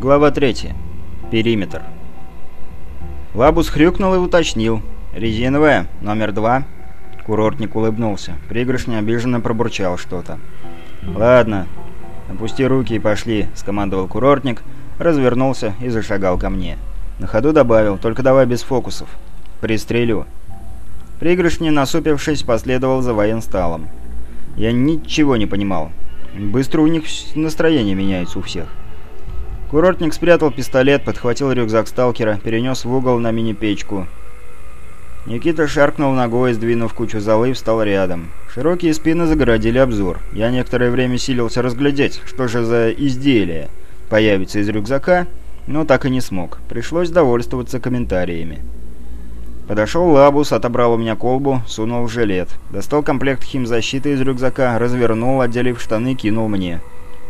Глава 3. Периметр. Лабус хрюкнул и уточнил. «Резиновая, номер два». Курортник улыбнулся. Пригоршня обиженно пробурчал что-то. «Ладно, опусти руки и пошли», — скомандовал курортник, развернулся и зашагал ко мне. На ходу добавил, «только давай без фокусов. Пристрелю». Пригоршня, насупившись, последовал за военсталом. Я ничего не понимал. Быстро у них настроение меняется у всех. Курортник спрятал пистолет, подхватил рюкзак сталкера, перенес в угол на мини-печку. Никита шаркнул ногой, сдвинув кучу золы, встал рядом. Широкие спины загородили обзор. Я некоторое время силился разглядеть, что же за изделие появится из рюкзака, но так и не смог. Пришлось довольствоваться комментариями. Подошел Лабус, отобрал у меня колбу, сунул в жилет. Достал комплект химзащиты из рюкзака, развернул, отделив штаны, кинул мне.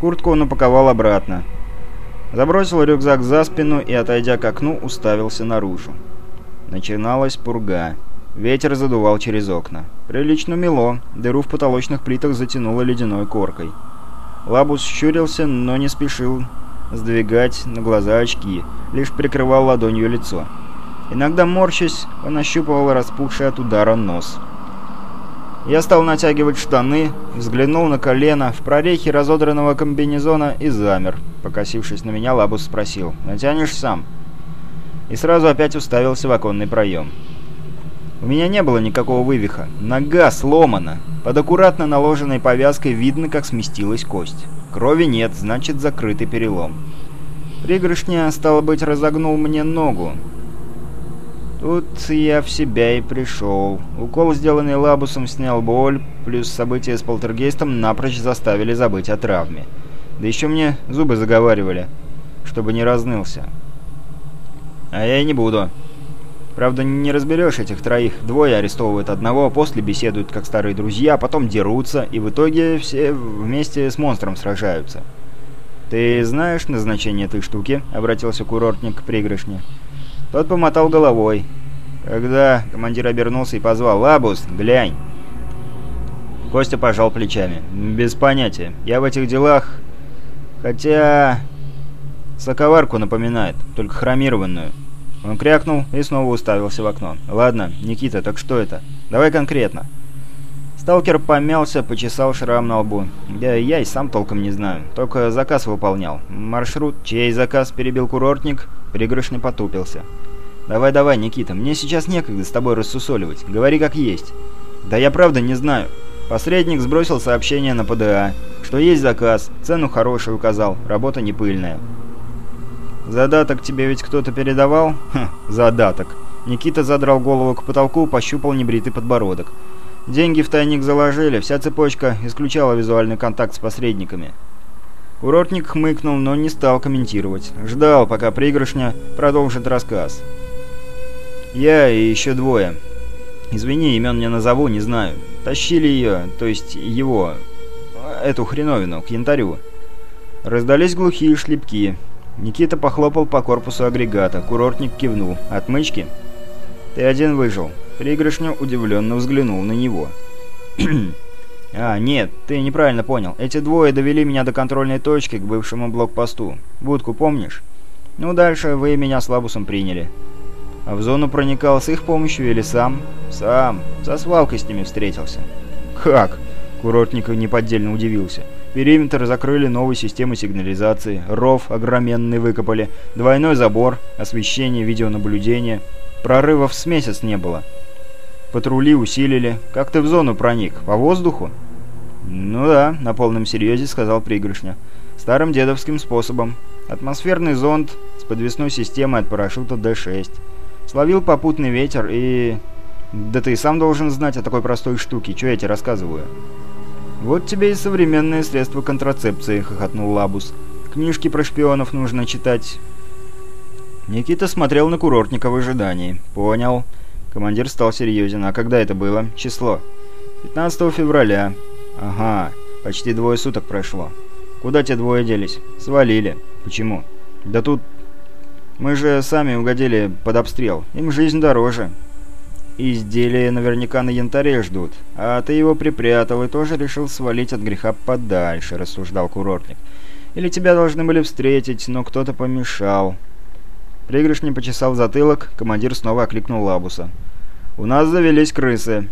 Куртку он упаковал обратно. Забросил рюкзак за спину и, отойдя к окну, уставился наружу. Начиналась пурга. Ветер задувал через окна. Прилично мело, дыру в потолочных плитах затянуло ледяной коркой. Лабус щурился, но не спешил сдвигать на глаза очки, лишь прикрывал ладонью лицо. Иногда морщась, он ощупывал распухший от удара нос. Я стал натягивать штаны, взглянул на колено, в прорехе разодранного комбинезона и замер. Покосившись на меня, Лабус спросил, «Натянешь сам?» И сразу опять уставился в оконный проем. У меня не было никакого вывиха. Нога сломана. Под аккуратно наложенной повязкой видно, как сместилась кость. Крови нет, значит закрытый перелом. Пригоршня, стало быть, разогнул мне ногу. Тут я в себя и пришел. Укол, сделанный лабусом, снял боль, плюс события с полтергейстом напрочь заставили забыть о травме. Да еще мне зубы заговаривали, чтобы не разнылся. А я и не буду. Правда, не разберешь этих троих. Двое арестовывают одного, после беседуют как старые друзья, потом дерутся, и в итоге все вместе с монстром сражаются. «Ты знаешь назначение этой штуки?» — обратился курортник к пригоршне. Тот помотал головой. Когда командир обернулся и позвал «Лабус, глянь!» Костя пожал плечами. «Без понятия. Я в этих делах... Хотя... Соковарку напоминает, только хромированную». Он крякнул и снова уставился в окно. «Ладно, Никита, так что это? Давай конкретно». Сталкер помялся, почесал шрам на лбу. «Да я и сам толком не знаю. Только заказ выполнял. Маршрут, чей заказ?» – перебил курортник. Пригоршня потупился. «Давай-давай, Никита, мне сейчас некогда с тобой рассусоливать. Говори как есть». «Да я правда не знаю». Посредник сбросил сообщение на ПДА, что есть заказ, цену хорошую указал, работа не пыльная. «Задаток тебе ведь кто-то передавал?» «Хм, задаток». Никита задрал голову к потолку, пощупал небритый подбородок. Деньги в тайник заложили, вся цепочка исключала визуальный контакт с посредниками. Курортник хмыкнул, но не стал комментировать. Ждал, пока пригоршня продолжит рассказ. «Я и еще двое. Извини, имен не назову, не знаю. Тащили ее, то есть его, эту хреновину, к янтарю. Раздались глухие шлепки. Никита похлопал по корпусу агрегата. Курортник кивнул. «Отмычки?» «Ты один выжил». Пригоршня удивленно взглянул на него. «А, нет, ты неправильно понял. Эти двое довели меня до контрольной точки к бывшему блокпосту. Будку помнишь? Ну, дальше вы меня с Лабусом приняли. А в зону проникал с их помощью или сам? Сам. Со свалкой с ними встретился». «Как?» — Курортников неподдельно удивился. Периметр закрыли новой системой сигнализации, ров огроменный выкопали, двойной забор, освещение, видеонаблюдение. Прорывов с месяц не было. Патрули усилили. Как ты в зону проник? По воздуху?» «Ну да», — на полном серьезе сказал Пригоршня. «Старым дедовским способом. Атмосферный зонд с подвесной системой от парашюта Д-6. Словил попутный ветер и... Да ты сам должен знать о такой простой штуке, что я тебе рассказываю». «Вот тебе и современные средства контрацепции», — хохотнул Лабус. «Книжки про шпионов нужно читать». Никита смотрел на курортника в ожидании. «Понял». Командир стал серьезен. «А когда это было? Число?» «15 февраля». «Ага, почти двое суток прошло. Куда те двое делись?» «Свалили». «Почему?» «Да тут... Мы же сами угодили под обстрел. Им жизнь дороже». «Изделия наверняка на янтаре ждут. А ты его припрятал и тоже решил свалить от греха подальше», — рассуждал курортник. Или тебя должны были встретить, но кто-то помешал. Пригоршня почесал затылок, командир снова окликнул Лабуса. «У нас завелись крысы».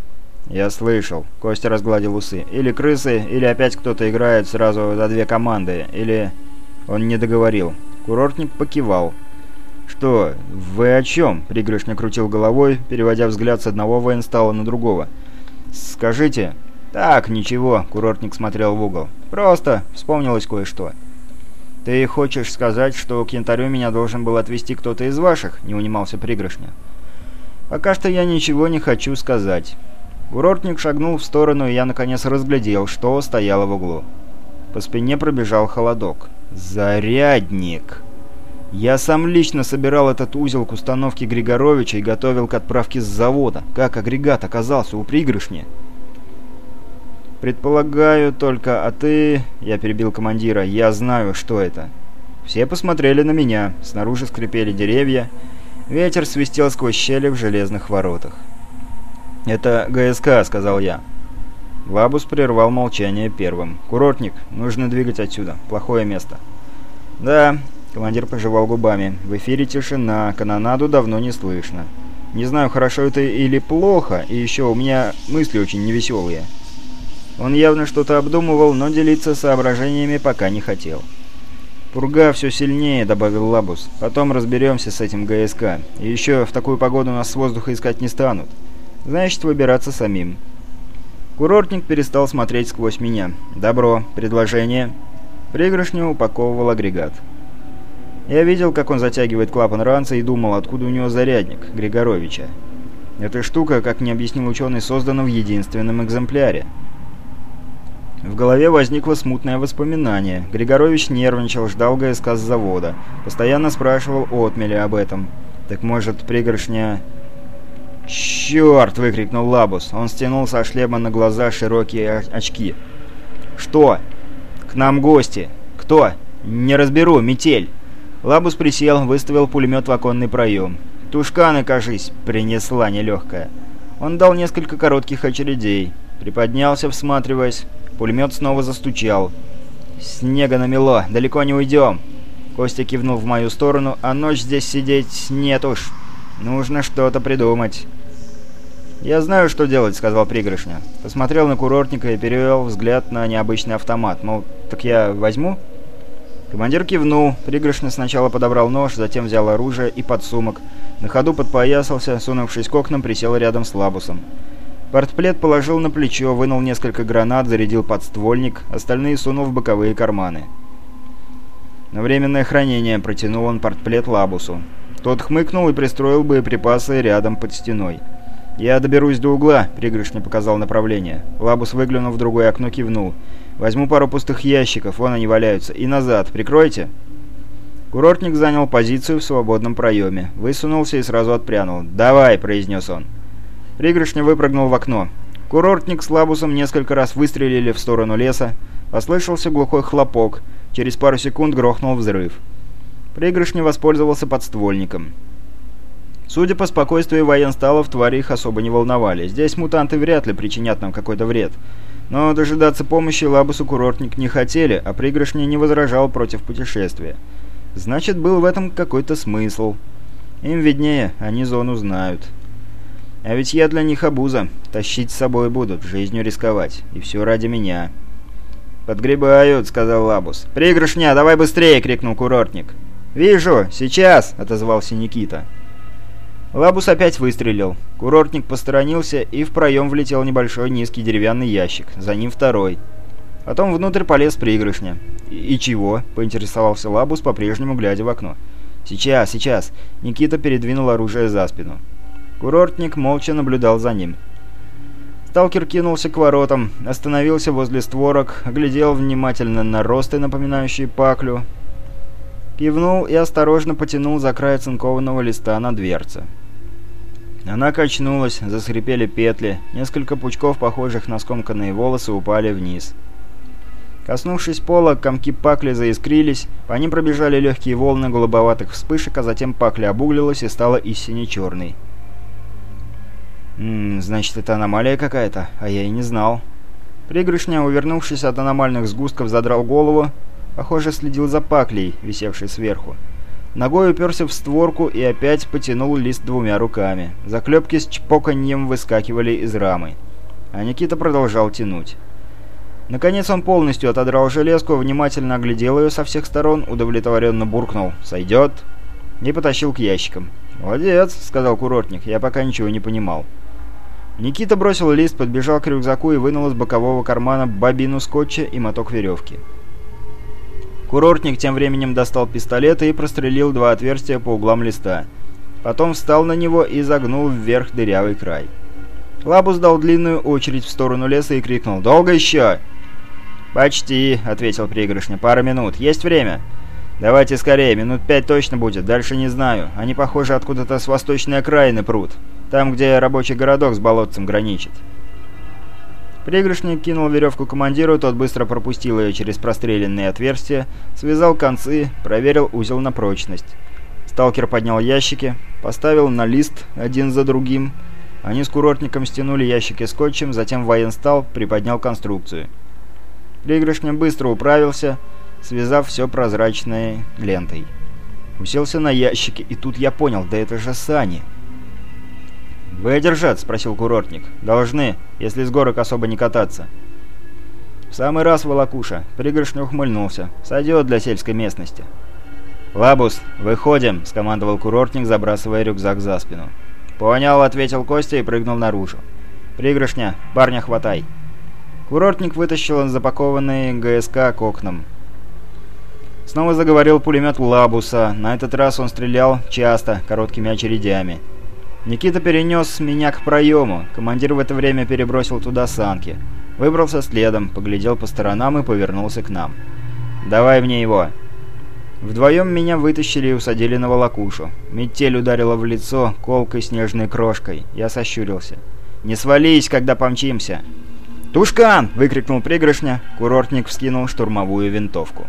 «Я слышал», — Костя разгладил усы. «Или крысы, или опять кто-то играет сразу за две команды, или...» Он не договорил. Курортник покивал. «Что? Вы о чем?» — Пригоршня крутил головой, переводя взгляд с одного военстала на другого. «Скажите...» «Так, ничего», — курортник смотрел в угол. «Просто вспомнилось кое-что». «Ты хочешь сказать, что к янтарю меня должен был отвезти кто-то из ваших?» — не унимался пригоршня. «Пока что я ничего не хочу сказать». Курортник шагнул в сторону, и я наконец разглядел, что стояло в углу. По спине пробежал холодок. «Зарядник!» Я сам лично собирал этот узел к установке Григоровича и готовил к отправке с завода. Как агрегат оказался у пригоршни? «Предполагаю только, а ты...» — я перебил командира. «Я знаю, что это». Все посмотрели на меня. Снаружи скрипели деревья. Ветер свистел сквозь щели в железных воротах. «Это ГСК», — сказал я. Лабус прервал молчание первым. «Курортник, нужно двигать отсюда. Плохое место». «Да», — командир пожевал губами. «В эфире тишина, канонаду давно не слышно. Не знаю, хорошо это или плохо, и еще у меня мысли очень невеселые». Он явно что-то обдумывал, но делиться соображениями пока не хотел. «Пурга все сильнее», — добавил Лабус. «Потом разберемся с этим ГСК. И еще в такую погоду нас с воздуха искать не станут. Значит, выбираться самим». Курортник перестал смотреть сквозь меня. «Добро. Предложение». Пригоршню упаковывал агрегат. Я видел, как он затягивает клапан ранца и думал, откуда у него зарядник, Григоровича. Эта штука, как мне объяснил ученый, создана в единственном экземпляре. В голове возникло смутное воспоминание. Григорович нервничал, ждал ГСК с завода. Постоянно спрашивал Отмеля об этом. Так может, пригоршня... «Черт!» — выкрикнул Лабус. Он стянул со шлема на глаза широкие очки. «Что?» «К нам гости!» «Кто?» «Не разберу, метель!» Лабус присел, выставил пулемет в оконный проем. «Тушканы, кажись!» — принесла нелегкая. Он дал несколько коротких очередей. Приподнялся, всматриваясь. Пулемет снова застучал. «Снега намело, далеко не уйдем!» Костя кивнул в мою сторону, а ночь здесь сидеть нет уж. Нужно что-то придумать. «Я знаю, что делать», — сказал Пригоршня. Посмотрел на курортника и перевел взгляд на необычный автомат. Мол, так я возьму? Командир кивнул. Пригоршня сначала подобрал нож, затем взял оружие и подсумок. На ходу подпоясался, сунувшись к окнам, присел рядом с Лабусом. Портплет положил на плечо, вынул несколько гранат, зарядил подствольник, остальные сунул в боковые карманы. На временное хранение протянул он портплет Лабусу. Тот хмыкнул и пристроил боеприпасы рядом под стеной. «Я доберусь до угла», — пригрышня показал направление. Лабус, выглянув в другое окно, кивнул. «Возьму пару пустых ящиков, вон они валяются, и назад. Прикройте». Курортник занял позицию в свободном проеме. Высунулся и сразу отпрянул. «Давай», — произнес он. Пригоршня выпрыгнул в окно. Курортник с Лабусом несколько раз выстрелили в сторону леса. Послышался глухой хлопок. Через пару секунд грохнул взрыв. Пригоршня воспользовался подствольником. Судя по спокойствию военсталов, твари их особо не волновали. Здесь мутанты вряд ли причинят нам какой-то вред. Но дожидаться помощи Лабусу курортник не хотели, а пригоршня не возражал против путешествия. Значит, был в этом какой-то смысл. Им виднее, они зону знают. А ведь я для них обуза. Тащить с собой будут, жизнью рисковать. И все ради меня. «Подгребают», — сказал Лабус. «Пригоршня, давай быстрее!» — крикнул курортник. «Вижу! Сейчас!» — отозвался Никита. Лабус опять выстрелил. Курортник посторонился, и в проем влетел небольшой низкий деревянный ящик. За ним второй. Потом внутрь полез пригоршня. «И, «И чего?» — поинтересовался Лабус, по-прежнему глядя в окно. «Сейчас, сейчас!» Никита передвинул оружие за спину. Курортник молча наблюдал за ним. Сталкер кинулся к воротам, остановился возле створок, глядел внимательно на росты, напоминающие паклю, кивнул и осторожно потянул за край цинкованного листа на дверце. Она качнулась, заскрипели петли, несколько пучков, похожих на скомканные волосы, упали вниз. Коснувшись пола, комки пакли заискрились, по ним пробежали легкие волны голубоватых вспышек, а затем пакля обуглилась и стала истине черной. «Ммм, значит, это аномалия какая-то, а я и не знал». Пригрышня, увернувшись от аномальных сгустков, задрал голову, Похоже, следил за паклей, висевшей сверху. Ногой уперся в створку и опять потянул лист двумя руками. Заклепки с чпоканьем выскакивали из рамы. А Никита продолжал тянуть. Наконец он полностью отодрал железку, внимательно оглядел ее со всех сторон, удовлетворенно буркнул «Сойдет?» и потащил к ящикам. «Молодец», — сказал курортник, — «я пока ничего не понимал». Никита бросил лист, подбежал к рюкзаку и вынул из бокового кармана бобину скотча и моток веревки. Курортник тем временем достал пистолет и прострелил два отверстия по углам листа. Потом встал на него и загнул вверх дырявый край. Лабус дал длинную очередь в сторону леса и крикнул «Долго еще?» «Почти», — ответил пригоршня. «Пара минут. Есть время?» «Давайте скорее, минут пять точно будет, дальше не знаю. Они, похоже, откуда-то с восточной окраины прут. Там, где рабочий городок с болотцем граничит». Пригоршник кинул веревку командиру, тот быстро пропустил ее через простреленные отверстия, связал концы, проверил узел на прочность. Сталкер поднял ящики, поставил на лист один за другим. Они с курортником стянули ящики скотчем, затем военстал приподнял конструкцию. Пригоршня быстро управился, связав все прозрачной лентой. Уселся на ящике, и тут я понял, да это же сани. «Выдержат?» — спросил курортник. «Должны, если с горок особо не кататься». «В самый раз, волокуша!» — пригоршня ухмыльнулся. «Сойдет для сельской местности». «Лабус, выходим!» — скомандовал курортник, забрасывая рюкзак за спину. «Понял», — ответил Костя и прыгнул наружу. «Пригоршня, парня хватай!» Курортник вытащил запакованный ГСК к окнам. Снова заговорил пулемет Лабуса. На этот раз он стрелял часто, короткими очередями. Никита перенес меня к проему. Командир в это время перебросил туда санки. Выбрался следом, поглядел по сторонам и повернулся к нам. «Давай мне его!» Вдвоем меня вытащили и усадили на волокушу. Метель ударила в лицо колкой снежной крошкой. Я сощурился. «Не свались, когда помчимся!» «Тушкан!» — выкрикнул пригоршня. Курортник вскинул штурмовую винтовку.